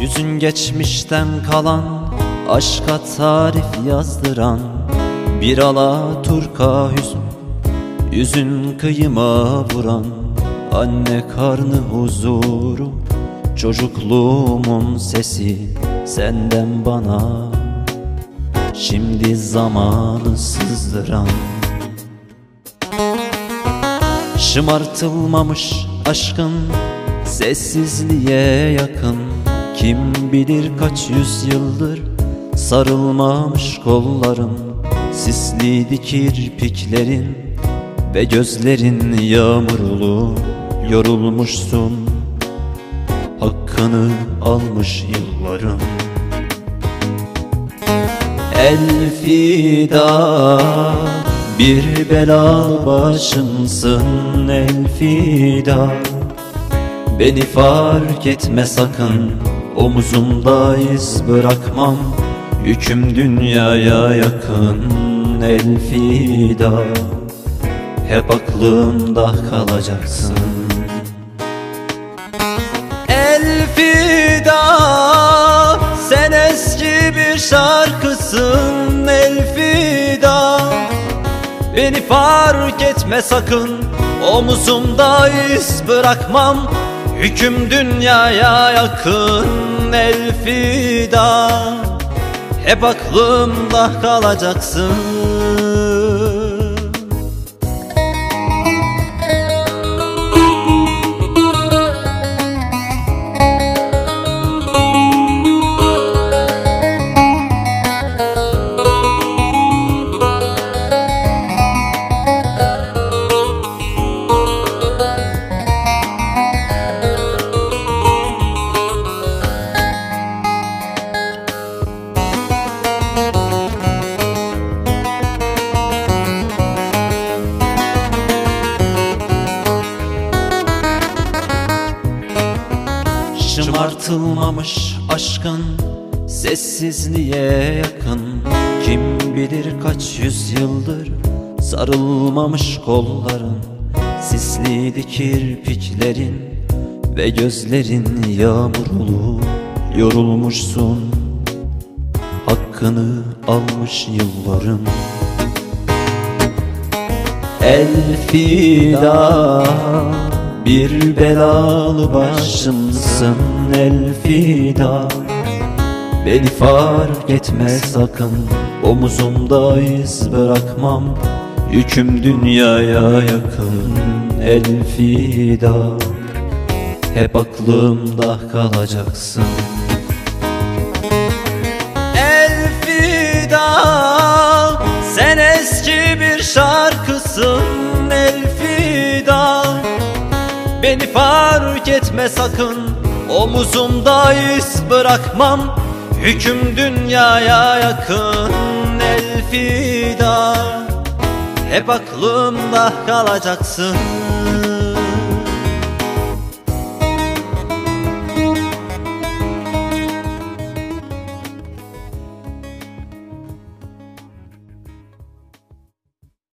Yüzün geçmişten kalan Aşka tarif yazdıran Bir ala turka hüzün Yüzün kıyıma vuran Anne karnı huzuru Çocukluğumun sesi Senden bana. Şimdi zamanı sızdıran Şımartılmamış aşkın Sessizliğe yakın Kim bilir kaç yüzyıldır Sarılmamış kolların Sisliydi kirpiklerin Ve gözlerin yağmurlu Yorulmuşsun. Hakkını almış yılların El fida bir bela başımsın el fida. Beni fark etme sakın Omuzumda iz bırakmam. Yüküm dünyaya yakın el Hep aklımda kalacaksın. El Sen eski bir şarkısın. El Beni fark etme sakın. Omuzumda iz bırakmam. Hüküm dünyaya yakın el fida Hep aklımda kalacaksın Şımartılmamış aşkın Sessizliğe yakın. Kim bilir kaç yüzyıldır Sarılmamış kolların Sisliydi kirpiklerin Ve gözlerin yağmurlu Yorulmuşsun. Hakkını almış yılların. El fida bir belalı başımsın el fida Beni fark etme sakın Omuzumda iz bırakmam. Yüküm dünyaya yakın el fida Hep aklımda kalacaksın. El fida Sen eski bir şarkısın el fida Beni fark etme sakın Omuzumda iz bırakmam. Hüküm dünyaya yakın El fida. Hep aklımda kalacaksın